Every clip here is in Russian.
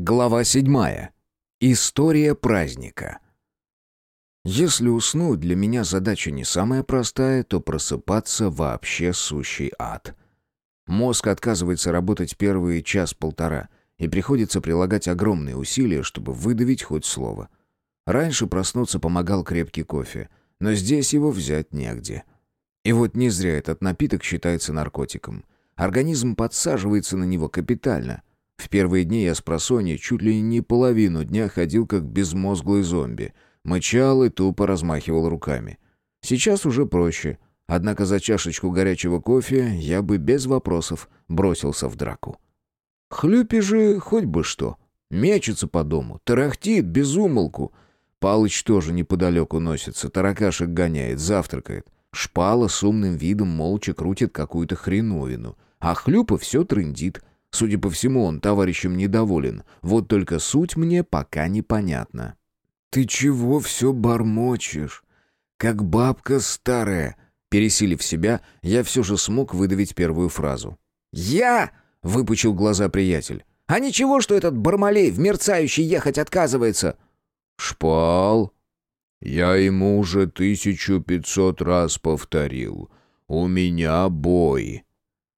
Глава седьмая. История праздника. Если уснуть для меня задача не самая простая, то просыпаться вообще сущий ад. Мозг отказывается работать первые час-полтора, и приходится прилагать огромные усилия, чтобы выдавить хоть слово. Раньше проснуться помогал крепкий кофе, но здесь его взять негде. И вот не зря этот напиток считается наркотиком. Организм подсаживается на него капитально — в первые дни я с просонья чуть ли не половину дня ходил как безмозглый зомби. Мычал и тупо размахивал руками. Сейчас уже проще. Однако за чашечку горячего кофе я бы без вопросов бросился в драку. Хлюпи же хоть бы что. Мечется по дому, тарахтит без умолку. Палыч тоже неподалеку носится, таракашек гоняет, завтракает. Шпала с умным видом молча крутит какую-то хреновину. А Хлюпа все трындит — Судя по всему, он товарищем недоволен. Вот только суть мне пока непонятна. «Ты чего все бормочешь? Как бабка старая!» Пересилив себя, я все же смог выдавить первую фразу. «Я!» — выпучил глаза приятель. «А ничего, что этот Бармалей в мерцающий ехать отказывается?» «Шпал!» «Я ему уже тысячу пятьсот раз повторил. У меня бой!»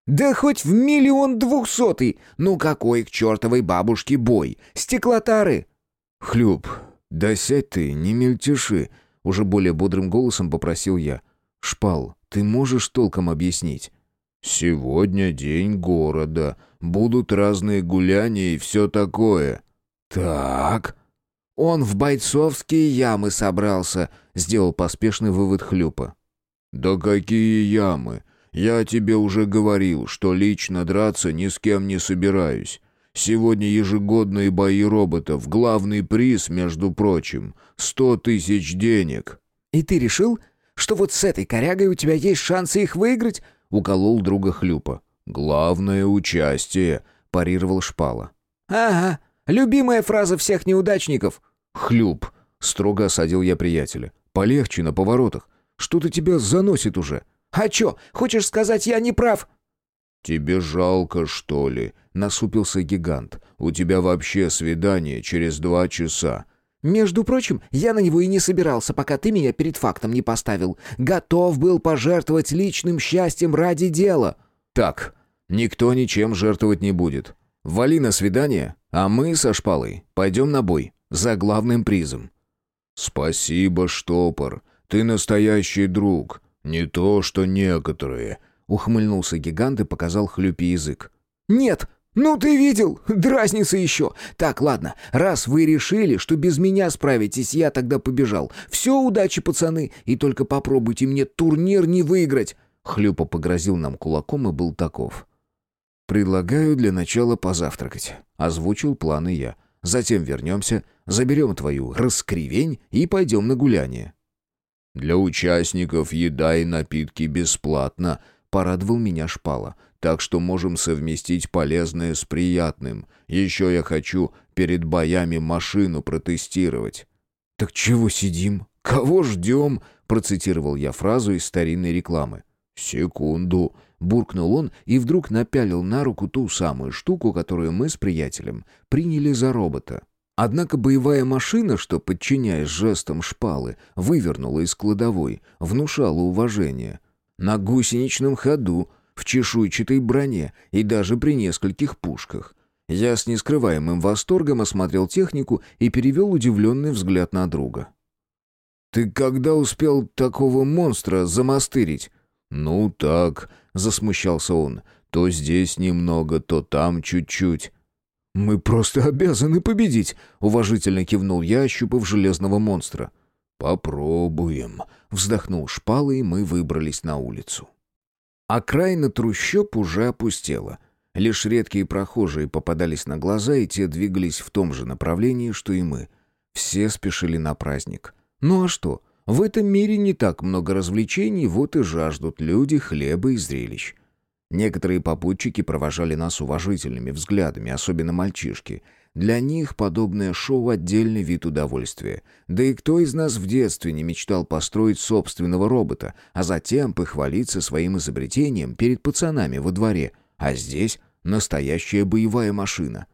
«Да хоть в миллион двухсотый! Ну какой к чертовой бабушке бой? Стеклотары!» «Хлюп, да сядь ты, не мельтеши!» Уже более бодрым голосом попросил я. «Шпал, ты можешь толком объяснить?» «Сегодня день города. Будут разные гуляния и все такое». «Так...» «Он в бойцовские ямы собрался», — сделал поспешный вывод Хлюпа. «Да какие ямы? Я тебе уже говорил, что лично драться ни с кем не собираюсь. Сегодня ежегодные бои роботов. Главный приз, между прочим, сто тысяч денег». «И ты решил, что вот с этой корягой у тебя есть шансы их выиграть?» — уколол друга Хлюпа. «Главное участие», — парировал Шпала. «Ага, любимая фраза всех неудачников». «Хлюп», — строго осадил я приятеля. «Полегче на поворотах. Что-то тебя заносит уже». «А чё, хочешь сказать, я не прав?» «Тебе жалко, что ли?» — насупился гигант. «У тебя вообще свидание через два часа». «Между прочим, я на него и не собирался, пока ты меня перед фактом не поставил. Готов был пожертвовать личным счастьем ради дела». «Так, никто ничем жертвовать не будет. Вали на свидание, а мы со шпалой пойдем на бой за главным призом». «Спасибо, штопор. Ты настоящий друг. «Не то, что некоторые», — ухмыльнулся гигант и показал хлюпи язык. «Нет, ну ты видел, дразнится еще. Так, ладно, раз вы решили, что без меня справитесь, я тогда побежал. Все, удачи, пацаны, и только попробуйте мне турнир не выиграть». Хлюпа погрозил нам кулаком и был таков. «Предлагаю для начала позавтракать», — озвучил планы я. «Затем вернемся, заберем твою раскривень и пойдем на гуляние». «Для участников еда и напитки бесплатно», — порадовал меня Шпала. «Так что можем совместить полезное с приятным. Еще я хочу перед боями машину протестировать». «Так чего сидим? Кого ждем?» — процитировал я фразу из старинной рекламы. «Секунду», — буркнул он и вдруг напялил на руку ту самую штуку, которую мы с приятелем приняли за робота. Однако боевая машина, что, подчиняясь жестам шпалы, вывернула из кладовой, внушала уважение. На гусеничном ходу, в чешуйчатой броне и даже при нескольких пушках. Я с нескрываемым восторгом осмотрел технику и перевел удивленный взгляд на друга. «Ты когда успел такого монстра замастырить?» «Ну так», — засмущался он, — «то здесь немного, то там чуть-чуть». «Мы просто обязаны победить», — уважительно кивнул я, ощупав железного монстра. «Попробуем», — вздохнул шпала, и мы выбрались на улицу. Окраина трущоб уже опустела. Лишь редкие прохожие попадались на глаза, и те двигались в том же направлении, что и мы. Все спешили на праздник. Ну а что? В этом мире не так много развлечений, вот и жаждут люди хлеба и зрелищ. Некоторые попутчики провожали нас уважительными взглядами, особенно мальчишки. Для них подобное шоу — отдельный вид удовольствия. Да и кто из нас в детстве не мечтал построить собственного робота, а затем похвалиться своим изобретением перед пацанами во дворе? А здесь настоящая боевая машина.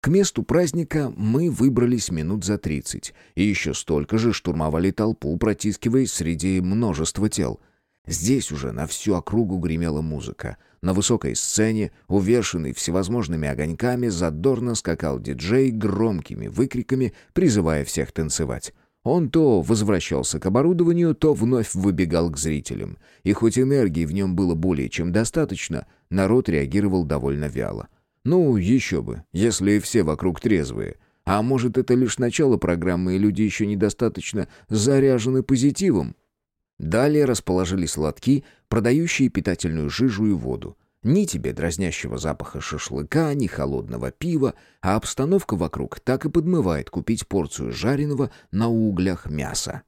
К месту праздника мы выбрались минут за тридцать, и еще столько же штурмовали толпу, протискиваясь среди множества тел. Здесь уже на всю округу гремела музыка. На высокой сцене, увешанной всевозможными огоньками, задорно скакал диджей громкими выкриками, призывая всех танцевать. Он то возвращался к оборудованию, то вновь выбегал к зрителям. И хоть энергии в нем было более чем достаточно, народ реагировал довольно вяло. Ну, еще бы, если все вокруг трезвые. А может, это лишь начало программы, и люди еще недостаточно заряжены позитивом? Далее расположились лотки, продающие питательную жижу и воду. Ни тебе дразнящего запаха шашлыка, ни холодного пива, а обстановка вокруг так и подмывает купить порцию жареного на углях мяса.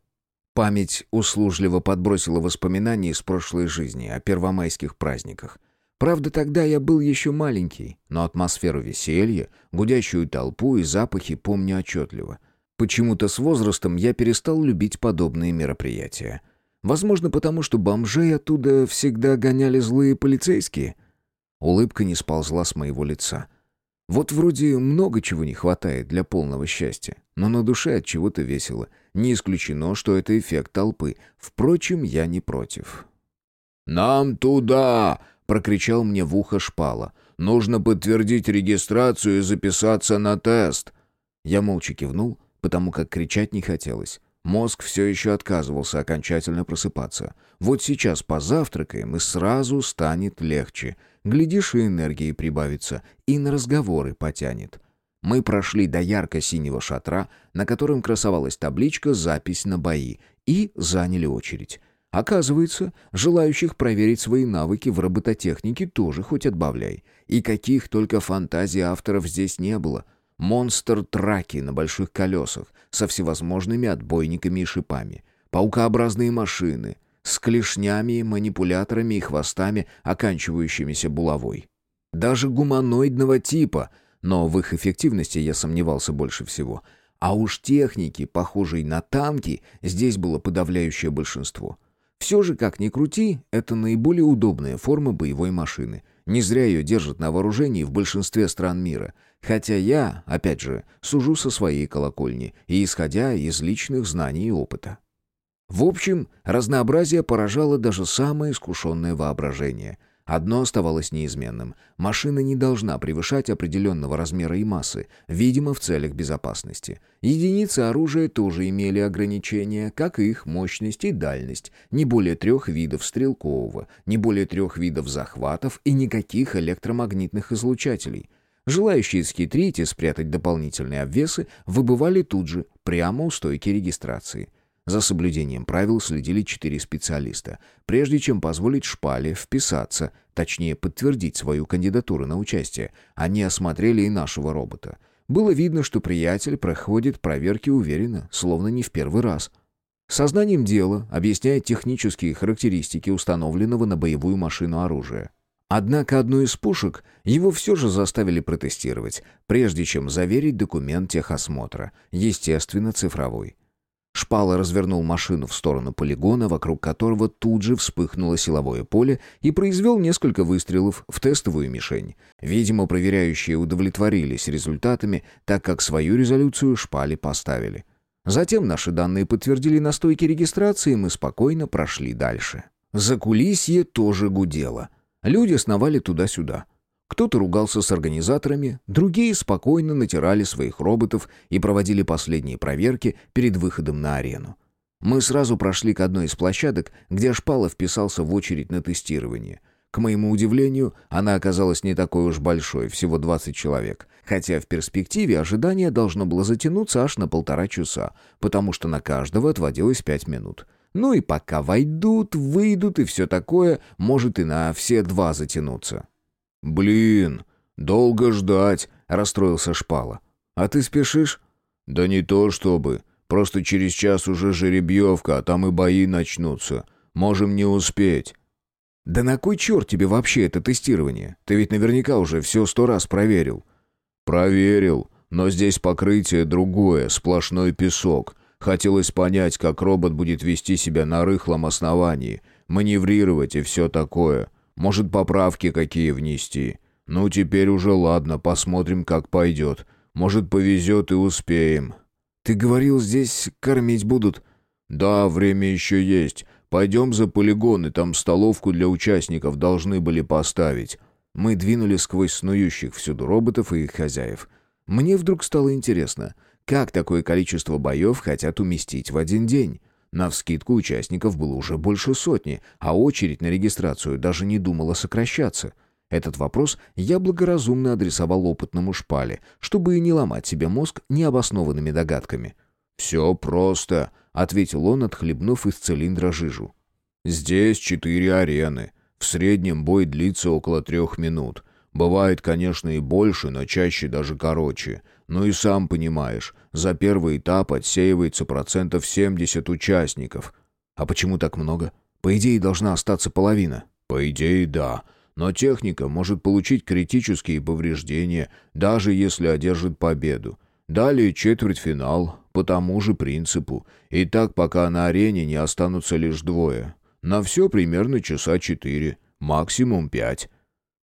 Память услужливо подбросила воспоминания из прошлой жизни о первомайских праздниках. Правда, тогда я был еще маленький, но атмосферу веселья, гудящую толпу и запахи помню отчетливо. Почему-то с возрастом я перестал любить подобные мероприятия. Возможно, потому что бомжей оттуда всегда гоняли злые полицейские. Улыбка не сползла с моего лица. Вот вроде много чего не хватает для полного счастья, но на душе от чего-то весело. Не исключено, что это эффект толпы. Впрочем, я не против. «Нам туда!» прокричал мне в ухо шпала. «Нужно подтвердить регистрацию и записаться на тест». Я молча кивнул, потому как кричать не хотелось. Мозг все еще отказывался окончательно просыпаться. Вот сейчас позавтракаем, и сразу станет легче. Глядишь, и энергии прибавится, и на разговоры потянет. Мы прошли до ярко-синего шатра, на котором красовалась табличка «Запись на бои», и заняли очередь. Оказывается, желающих проверить свои навыки в робототехнике тоже хоть отбавляй. И каких только фантазий авторов здесь не было. Монстр-траки на больших колесах со всевозможными отбойниками и шипами. Паукообразные машины с клешнями, манипуляторами и хвостами, оканчивающимися булавой. Даже гуманоидного типа, но в их эффективности я сомневался больше всего. А уж техники, похожей на танки, здесь было подавляющее большинство — все же, как ни крути, это наиболее удобная форма боевой машины. Не зря ее держат на вооружении в большинстве стран мира. Хотя я, опять же, сужу со своей колокольни и исходя из личных знаний и опыта. В общем, разнообразие поражало даже самое искушенное воображение. Одно оставалось неизменным. Машина не должна превышать определенного размера и массы, видимо, в целях безопасности. Единицы оружия тоже имели ограничения, как и их мощность и дальность. Не более трех видов стрелкового, не более трех видов захватов и никаких электромагнитных излучателей. Желающие схитрить и спрятать дополнительные обвесы выбывали тут же, прямо у стойки регистрации. За соблюдением правил следили четыре специалиста. Прежде чем позволить шпале вписаться, точнее подтвердить свою кандидатуру на участие, они осмотрели и нашего робота. Было видно, что приятель проходит проверки уверенно, словно не в первый раз. Сознанием дела объясняет технические характеристики установленного на боевую машину оружия. Однако одну из пушек его все же заставили протестировать, прежде чем заверить документ техосмотра, естественно, цифровой. Шпала развернул машину в сторону полигона, вокруг которого тут же вспыхнуло силовое поле и произвел несколько выстрелов в тестовую мишень. Видимо, проверяющие удовлетворились результатами, так как свою резолюцию шпале поставили. Затем наши данные подтвердили на стойке регистрации, и мы спокойно прошли дальше. Закулисье тоже гудело. Люди сновали туда-сюда. Кто-то ругался с организаторами, другие спокойно натирали своих роботов и проводили последние проверки перед выходом на арену. Мы сразу прошли к одной из площадок, где Шпала вписался в очередь на тестирование. К моему удивлению, она оказалась не такой уж большой, всего 20 человек, хотя в перспективе ожидание должно было затянуться аж на полтора часа, потому что на каждого отводилось 5 минут. Ну и пока войдут, выйдут и все такое, может и на все два затянуться. «Блин, долго ждать», — расстроился Шпала. «А ты спешишь?» «Да не то чтобы. Просто через час уже жеребьевка, а там и бои начнутся. Можем не успеть». «Да на кой черт тебе вообще это тестирование? Ты ведь наверняка уже все сто раз проверил». «Проверил, но здесь покрытие другое, сплошной песок. Хотелось понять, как робот будет вести себя на рыхлом основании, маневрировать и все такое. Может, поправки какие внести. Ну, теперь уже ладно, посмотрим, как пойдет. Может, повезет и успеем». «Ты говорил, здесь кормить будут?» «Да, время еще есть. Пойдем за полигон, и там столовку для участников должны были поставить». Мы двинулись сквозь снующих всюду роботов и их хозяев. Мне вдруг стало интересно, как такое количество боев хотят уместить в один день? Навскидку участников было уже больше сотни, а очередь на регистрацию даже не думала сокращаться. Этот вопрос я благоразумно адресовал опытному шпале, чтобы не ломать себе мозг необоснованными догадками. «Все просто», — ответил он, отхлебнув из цилиндра жижу. «Здесь четыре арены. В среднем бой длится около трех минут. Бывает, конечно, и больше, но чаще даже короче. Ну и сам понимаешь, за первый этап отсеивается процентов 70 участников. А почему так много? По идее, должна остаться половина. По идее, да. Но техника может получить критические повреждения, даже если одержит победу. Далее четвертьфинал, по тому же принципу. И так, пока на арене не останутся лишь двое. На все примерно часа четыре, максимум пять.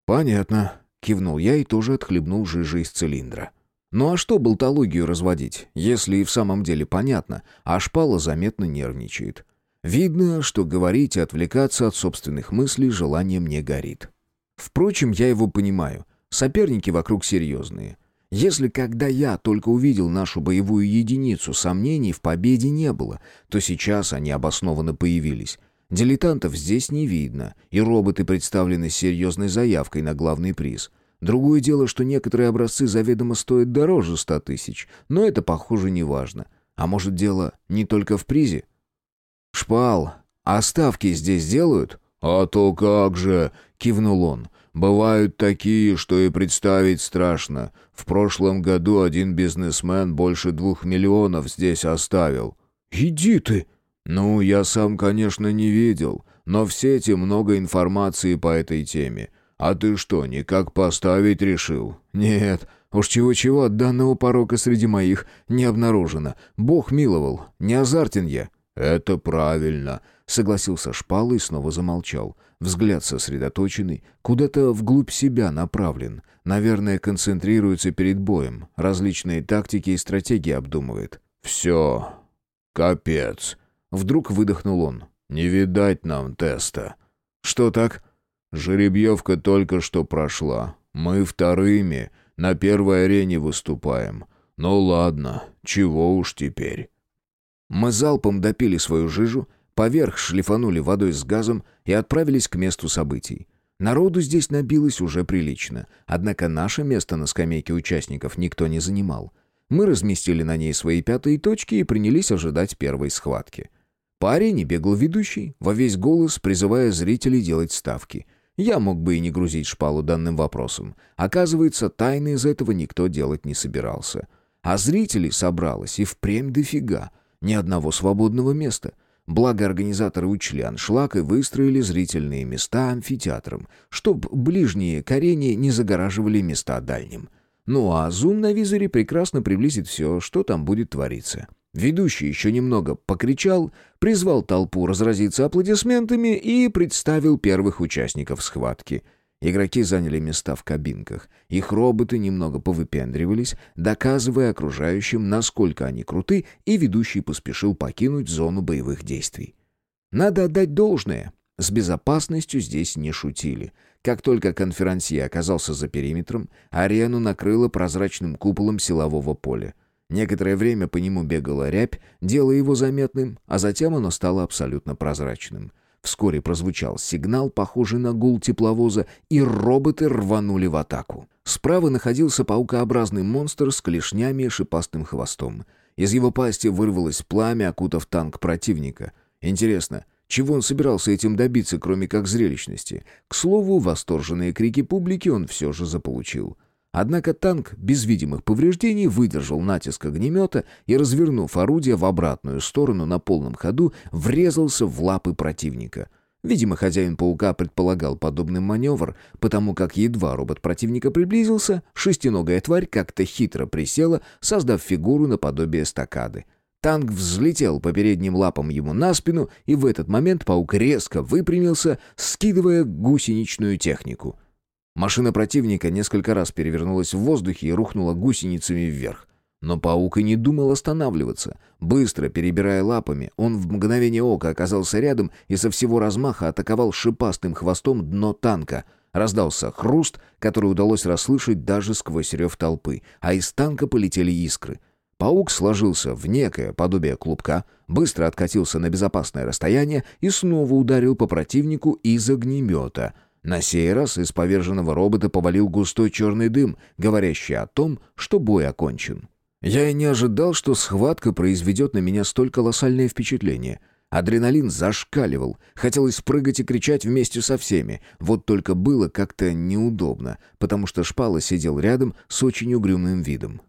«Понятно», — кивнул я и тоже отхлебнул жижи из цилиндра. Ну а что болтологию разводить, если и в самом деле понятно, а шпала заметно нервничает. Видно, что говорить и отвлекаться от собственных мыслей желанием не горит. Впрочем, я его понимаю. Соперники вокруг серьезные. Если когда я только увидел нашу боевую единицу, сомнений в победе не было, то сейчас они обоснованно появились. Дилетантов здесь не видно, и роботы представлены серьезной заявкой на главный приз — Другое дело, что некоторые образцы заведомо стоят дороже ста тысяч, но это, похоже, не важно. А может, дело не только в призе? «Шпал, а ставки здесь делают?» «А то как же!» — кивнул он. «Бывают такие, что и представить страшно. В прошлом году один бизнесмен больше двух миллионов здесь оставил». «Иди ты!» «Ну, я сам, конечно, не видел, но в сети много информации по этой теме. «А ты что, никак поставить решил?» «Нет, уж чего-чего от данного порока среди моих не обнаружено. Бог миловал, не азартен я». «Это правильно», — согласился Шпал и снова замолчал. Взгляд сосредоточенный, куда-то вглубь себя направлен. Наверное, концентрируется перед боем, различные тактики и стратегии обдумывает. «Все, капец», — вдруг выдохнул он. «Не видать нам теста». «Что так?» Жеребьевка только что прошла. Мы вторыми на первой арене выступаем. Ну ладно, чего уж теперь. Мы залпом допили свою жижу, поверх шлифанули водой с газом и отправились к месту событий. Народу здесь набилось уже прилично, однако наше место на скамейке участников никто не занимал. Мы разместили на ней свои пятые точки и принялись ожидать первой схватки. По арене бегал ведущий, во весь голос призывая зрителей делать ставки — я мог бы и не грузить шпалу данным вопросом. Оказывается, тайны из этого никто делать не собирался. А зрителей собралось и впрямь дофига. Ни одного свободного места. Благо организаторы учли аншлаг и выстроили зрительные места амфитеатром, чтоб ближние к арене не загораживали места дальним. Ну а зум на визоре прекрасно приблизит все, что там будет твориться. Ведущий еще немного покричал, призвал толпу разразиться аплодисментами и представил первых участников схватки. Игроки заняли места в кабинках. Их роботы немного повыпендривались, доказывая окружающим, насколько они круты, и ведущий поспешил покинуть зону боевых действий. Надо отдать должное. С безопасностью здесь не шутили. Как только конферансье оказался за периметром, арену накрыло прозрачным куполом силового поля. Некоторое время по нему бегала рябь, делая его заметным, а затем оно стало абсолютно прозрачным. Вскоре прозвучал сигнал, похожий на гул тепловоза, и роботы рванули в атаку. Справа находился паукообразный монстр с клешнями и шипастым хвостом. Из его пасти вырвалось пламя, окутав танк противника. Интересно, чего он собирался этим добиться, кроме как зрелищности? К слову, восторженные крики публики он все же заполучил. Однако танк без видимых повреждений выдержал натиск огнемета и, развернув орудие в обратную сторону на полном ходу, врезался в лапы противника. Видимо, хозяин паука предполагал подобный маневр, потому как едва робот противника приблизился, шестиногая тварь как-то хитро присела, создав фигуру наподобие стакады. Танк взлетел по передним лапам ему на спину, и в этот момент паук резко выпрямился, скидывая гусеничную технику. Машина противника несколько раз перевернулась в воздухе и рухнула гусеницами вверх. Но паук и не думал останавливаться. Быстро перебирая лапами, он в мгновение ока оказался рядом и со всего размаха атаковал шипастым хвостом дно танка. Раздался хруст, который удалось расслышать даже сквозь рев толпы, а из танка полетели искры. Паук сложился в некое подобие клубка, быстро откатился на безопасное расстояние и снова ударил по противнику из огнемета. На сей раз из поверженного робота повалил густой черный дым, говорящий о том, что бой окончен. Я и не ожидал, что схватка произведет на меня столь колоссальное впечатление. Адреналин зашкаливал, хотелось прыгать и кричать вместе со всеми, вот только было как-то неудобно, потому что Шпала сидел рядом с очень угрюмым видом.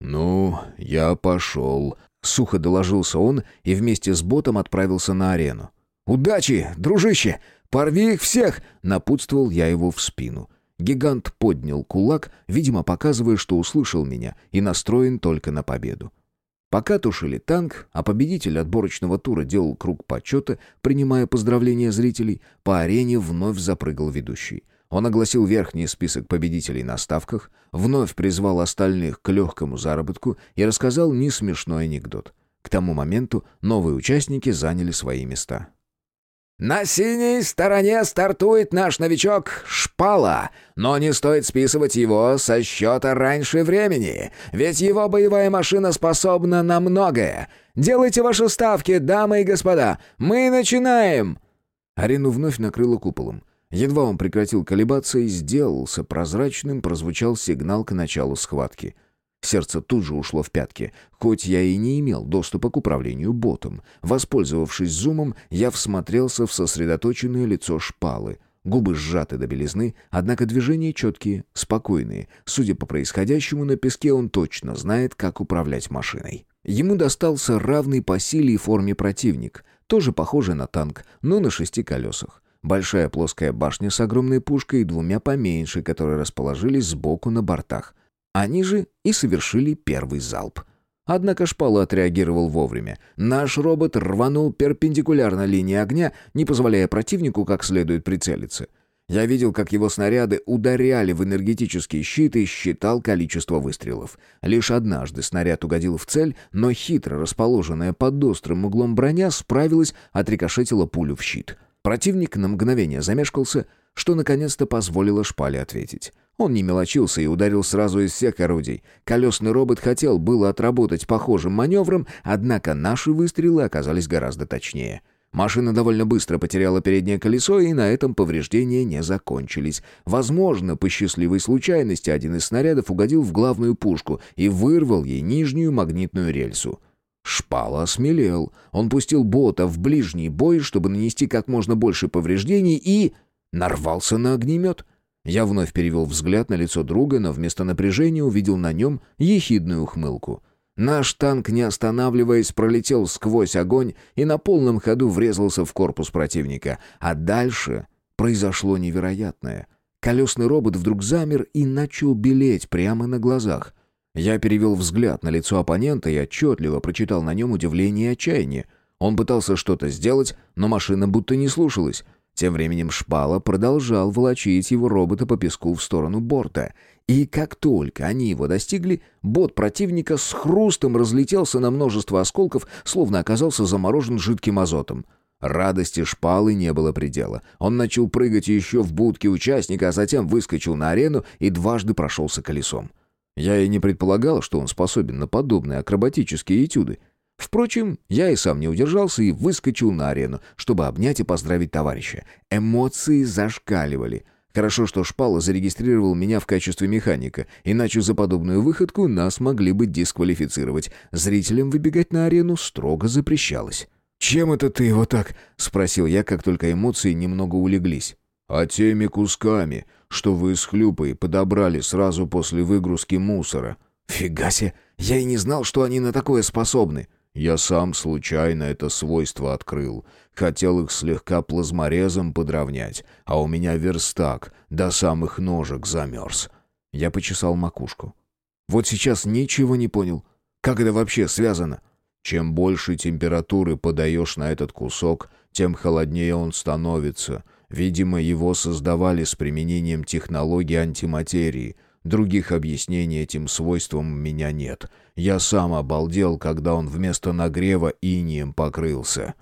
«Ну, я пошел», — сухо доложился он и вместе с ботом отправился на арену. «Удачи, дружище! Порви их всех!» — напутствовал я его в спину. Гигант поднял кулак, видимо, показывая, что услышал меня и настроен только на победу. Пока тушили танк, а победитель отборочного тура делал круг почета, принимая поздравления зрителей, по арене вновь запрыгал ведущий. Он огласил верхний список победителей на ставках, вновь призвал остальных к легкому заработку и рассказал несмешной анекдот. К тому моменту новые участники заняли свои места. На синей стороне стартует наш новичок Шпала, но не стоит списывать его со счета раньше времени, ведь его боевая машина способна на многое. Делайте ваши ставки, дамы и господа, мы начинаем!» Арену вновь накрыло куполом. Едва он прекратил колебаться и сделался прозрачным, прозвучал сигнал к началу схватки — Сердце тут же ушло в пятки, хоть я и не имел доступа к управлению ботом. Воспользовавшись зумом, я всмотрелся в сосредоточенное лицо шпалы. Губы сжаты до белизны, однако движения четкие, спокойные. Судя по происходящему на песке, он точно знает, как управлять машиной. Ему достался равный по силе и форме противник, тоже похожий на танк, но на шести колесах. Большая плоская башня с огромной пушкой и двумя поменьше, которые расположились сбоку на бортах. Они же и совершили первый залп. Однако шпала отреагировал вовремя. Наш робот рванул перпендикулярно линии огня, не позволяя противнику как следует прицелиться. Я видел, как его снаряды ударяли в энергетический щит и считал количество выстрелов. Лишь однажды снаряд угодил в цель, но хитро расположенная под острым углом броня справилась, отрикошетила пулю в щит. Противник на мгновение замешкался, что наконец-то позволило шпале ответить. Он не мелочился и ударил сразу из всех орудий. Колесный робот хотел было отработать похожим маневром, однако наши выстрелы оказались гораздо точнее. Машина довольно быстро потеряла переднее колесо, и на этом повреждения не закончились. Возможно, по счастливой случайности один из снарядов угодил в главную пушку и вырвал ей нижнюю магнитную рельсу. Шпала осмелел. Он пустил бота в ближний бой, чтобы нанести как можно больше повреждений, и... нарвался на огнемет — я вновь перевел взгляд на лицо друга, но вместо напряжения увидел на нем ехидную ухмылку. Наш танк, не останавливаясь, пролетел сквозь огонь и на полном ходу врезался в корпус противника. А дальше произошло невероятное. Колесный робот вдруг замер и начал белеть прямо на глазах. Я перевел взгляд на лицо оппонента и отчетливо прочитал на нем удивление и отчаяние. Он пытался что-то сделать, но машина будто не слушалась. Тем временем Шпала продолжал волочить его робота по песку в сторону борта. И как только они его достигли, бот противника с хрустом разлетелся на множество осколков, словно оказался заморожен жидким азотом. Радости Шпалы не было предела. Он начал прыгать еще в будке участника, а затем выскочил на арену и дважды прошелся колесом. Я и не предполагал, что он способен на подобные акробатические этюды. Впрочем, я и сам не удержался и выскочил на арену, чтобы обнять и поздравить товарища. Эмоции зашкаливали. Хорошо, что Шпала зарегистрировал меня в качестве механика, иначе за подобную выходку нас могли бы дисквалифицировать. Зрителям выбегать на арену строго запрещалось. «Чем это ты его так?» — спросил я, как только эмоции немного улеглись. «А теми кусками, что вы с Хлюпой подобрали сразу после выгрузки мусора». «Фига себе! Я и не знал, что они на такое способны!» Я сам случайно это свойство открыл. Хотел их слегка плазморезом подровнять, а у меня верстак до самых ножек замерз. Я почесал макушку. Вот сейчас ничего не понял. Как это вообще связано? Чем больше температуры подаешь на этот кусок, тем холоднее он становится. Видимо, его создавали с применением технологии антиматерии. Других объяснений этим свойствам у меня нет. Я сам обалдел, когда он вместо нагрева инием покрылся.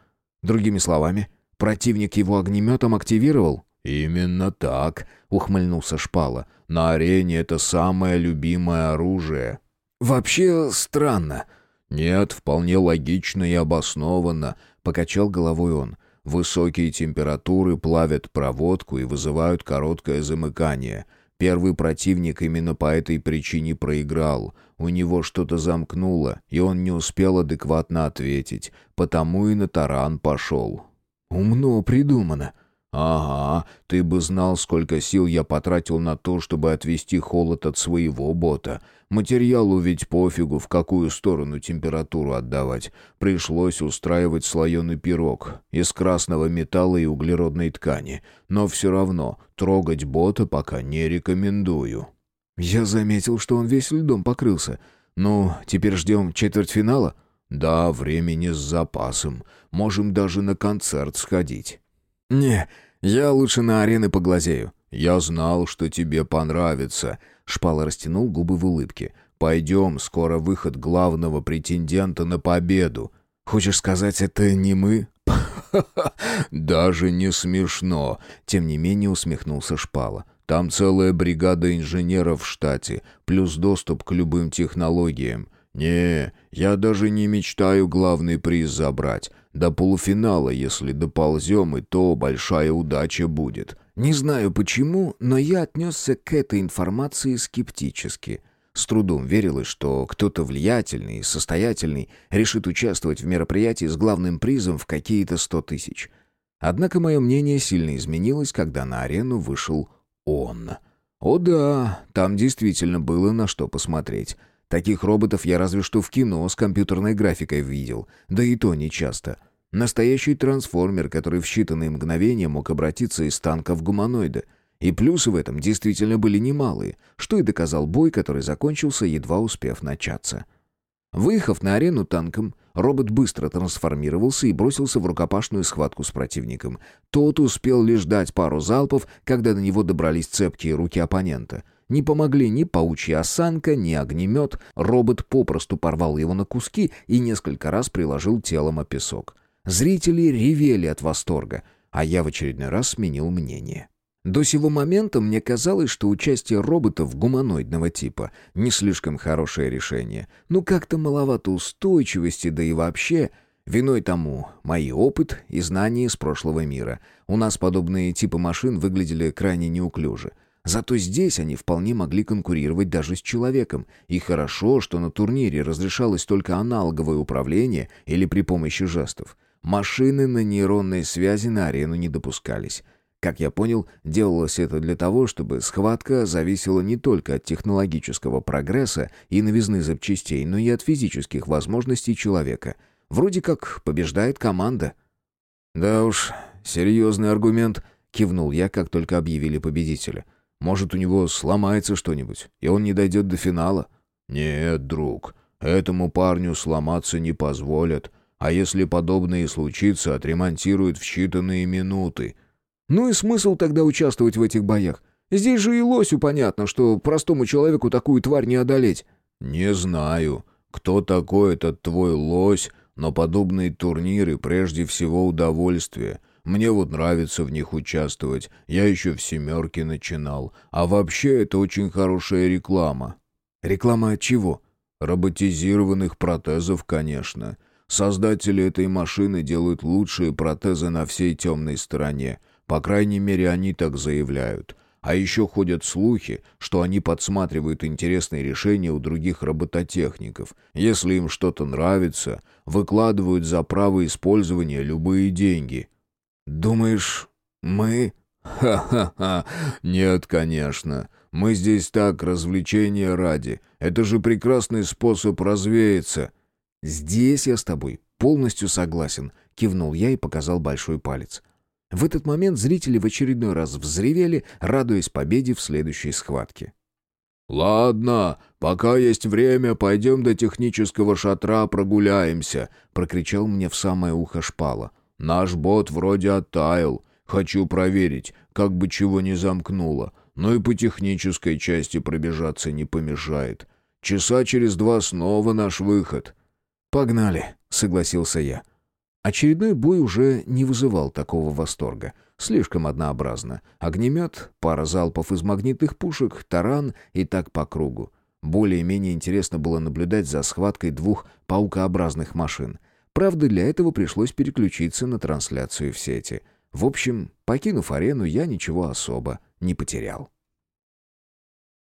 Другими словами, противник его огнеметом активировал? «Именно так», — ухмыльнулся Шпала. «На арене это самое любимое оружие». «Вообще странно». «Нет, вполне логично и обоснованно», — покачал головой он. «Высокие температуры плавят проводку и вызывают короткое замыкание. Первый противник именно по этой причине проиграл. У него что-то замкнуло, и он не успел адекватно ответить, потому и на таран пошел». «Умно придумано», «Ага, ты бы знал, сколько сил я потратил на то, чтобы отвести холод от своего бота. Материалу ведь пофигу, в какую сторону температуру отдавать. Пришлось устраивать слоеный пирог из красного металла и углеродной ткани. Но все равно трогать бота пока не рекомендую». «Я заметил, что он весь льдом покрылся. Ну, теперь ждем четвертьфинала?» «Да, времени с запасом. Можем даже на концерт сходить». «Не, я лучше на арены поглазею». «Я знал, что тебе понравится». Шпала растянул губы в улыбке. «Пойдем, скоро выход главного претендента на победу». «Хочешь сказать, это не мы?» «Даже не смешно», — тем не менее усмехнулся Шпала. «Там целая бригада инженеров в штате, плюс доступ к любым технологиям. Не, я даже не мечтаю главный приз забрать. До полуфинала, если доползем, и то большая удача будет. Не знаю почему, но я отнесся к этой информации скептически. С трудом верилось, что кто-то влиятельный и состоятельный решит участвовать в мероприятии с главным призом в какие-то сто тысяч. Однако мое мнение сильно изменилось, когда на арену вышел он. О да, там действительно было на что посмотреть. Таких роботов я разве что в кино с компьютерной графикой видел, да и то не часто. Настоящий трансформер, который в считанные мгновения мог обратиться из танка в гуманоида. И плюсы в этом действительно были немалые, что и доказал бой, который закончился, едва успев начаться. Выехав на арену танком, робот быстро трансформировался и бросился в рукопашную схватку с противником. Тот успел лишь дать пару залпов, когда до него добрались цепкие руки оппонента — не помогли ни паучья осанка, ни огнемет. Робот попросту порвал его на куски и несколько раз приложил телом о песок. Зрители ревели от восторга, а я в очередной раз сменил мнение. До сего момента мне казалось, что участие роботов гуманоидного типа не слишком хорошее решение. Ну как-то маловато устойчивости, да и вообще... Виной тому мои опыт и знания из прошлого мира. У нас подобные типы машин выглядели крайне неуклюже. Зато здесь они вполне могли конкурировать даже с человеком. И хорошо, что на турнире разрешалось только аналоговое управление или при помощи жестов. Машины на нейронной связи на арену не допускались. Как я понял, делалось это для того, чтобы схватка зависела не только от технологического прогресса и новизны запчастей, но и от физических возможностей человека. Вроде как побеждает команда. «Да уж, серьезный аргумент», — кивнул я, как только объявили победителя. — может, у него сломается что-нибудь, и он не дойдет до финала? Нет, друг, этому парню сломаться не позволят. А если подобное и случится, отремонтируют в считанные минуты. Ну и смысл тогда участвовать в этих боях? Здесь же и лосю понятно, что простому человеку такую тварь не одолеть. Не знаю, кто такой этот твой лось, но подобные турниры прежде всего удовольствие. Мне вот нравится в них участвовать. Я еще в «семерке» начинал. А вообще это очень хорошая реклама». «Реклама от чего?» «Роботизированных протезов, конечно. Создатели этой машины делают лучшие протезы на всей темной стороне. По крайней мере, они так заявляют». А еще ходят слухи, что они подсматривают интересные решения у других робототехников. Если им что-то нравится, выкладывают за право использования любые деньги. «Думаешь, мы...» «Ха-ха-ха! Нет, конечно. Мы здесь так, развлечения ради. Это же прекрасный способ развеяться». «Здесь я с тобой полностью согласен», — кивнул я и показал большой палец. В этот момент зрители в очередной раз взревели, радуясь победе в следующей схватке. «Ладно, пока есть время, пойдем до технического шатра прогуляемся», — прокричал мне в самое ухо шпала. Наш бот вроде оттаял. Хочу проверить, как бы чего не замкнуло. Но и по технической части пробежаться не помешает. Часа через два снова наш выход». «Погнали», — согласился я. Очередной бой уже не вызывал такого восторга. Слишком однообразно. Огнемет, пара залпов из магнитных пушек, таран и так по кругу. Более-менее интересно было наблюдать за схваткой двух паукообразных машин. Правда, для этого пришлось переключиться на трансляцию в сети. В общем, покинув арену, я ничего особо не потерял.